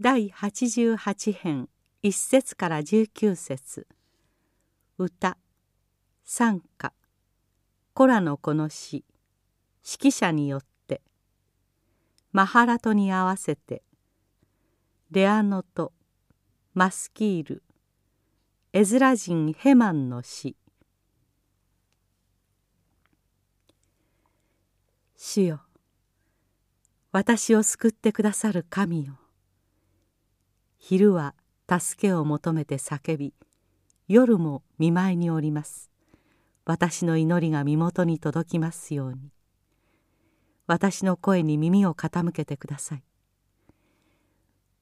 第88編1節から19節。歌。賛歌コラのこの詩指揮者によって。マハラトに合わせて。レアノト。マスキール。エズラ人ヘマンの詩主よ。私を救ってくださる神よ。昼は助けを求めて叫び夜も見舞いにおります。私の祈りが身元に届きますように。私の声に耳を傾けてください。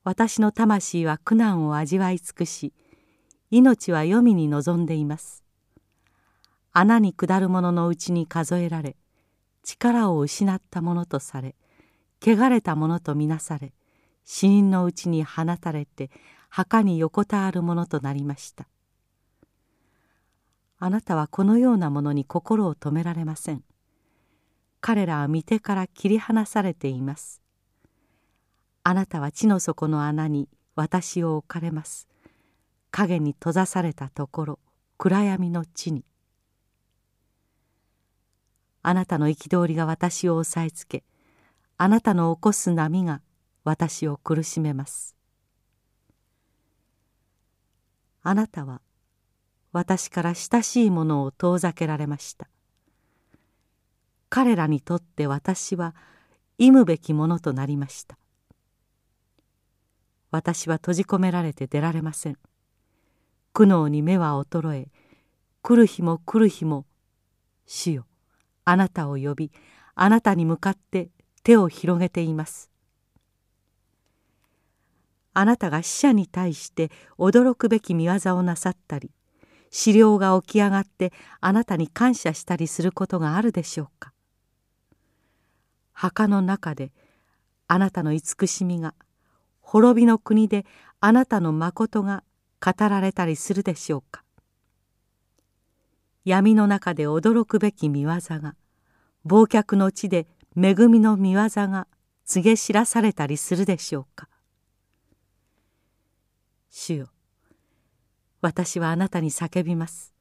私の魂は苦難を味わい尽くし命は黄泉に臨んでいます。穴に下る者のうちに数えられ力を失った者とされ汚れた者とみなされ死人のうちに放たれて墓に横たわるものとなりました。あなたはこのようなものに心を止められません。彼らは御手から切り離されています。あなたは地の底の穴に私を置かれます。影に閉ざされたところ暗闇の地に。あなたの憤りが私を押さえつけあなたの起こす波が私を苦しめます。あなたは私から親しいものを遠ざけられました。彼らにとって私は忌むべきものとなりました。私は閉じ込められて出られません。苦悩に目は衰え来る日も来る日も主よあなたを呼びあなたに向かって手を広げています。あなたが死者に対して驚くべき見業をなさったり資料が起き上がってあなたに感謝したりすることがあるでしょうか。墓の中であなたの慈しみが滅びの国であなたの誠が語られたりするでしょうか。闇の中で驚くべき見業が忘却の地で恵みの見業が告げ知らされたりするでしょうか。主よ。私はあなたに叫びます。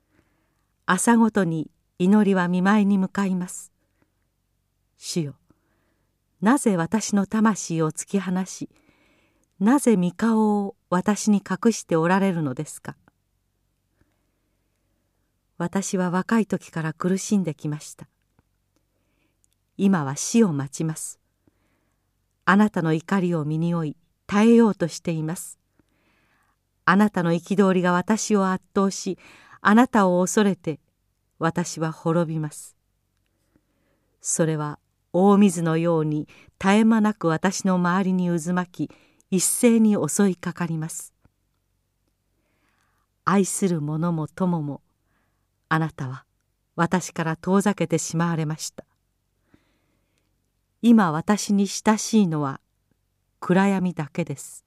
朝ごとに祈りは見舞いに向かいます。主よ。なぜ私の魂を突き放しなぜ御顔を私に隠しておられるのですか。私は若い時から苦しんできました。今は死を待ちます。あなたの怒りを身に負い耐えようとしています。あなたの憤りが私を圧倒しあなたを恐れて私は滅びます。それは大水のように絶え間なく私の周りに渦巻き一斉に襲いかかります。愛する者も友もあなたは私から遠ざけてしまわれました。今私に親しいのは暗闇だけです。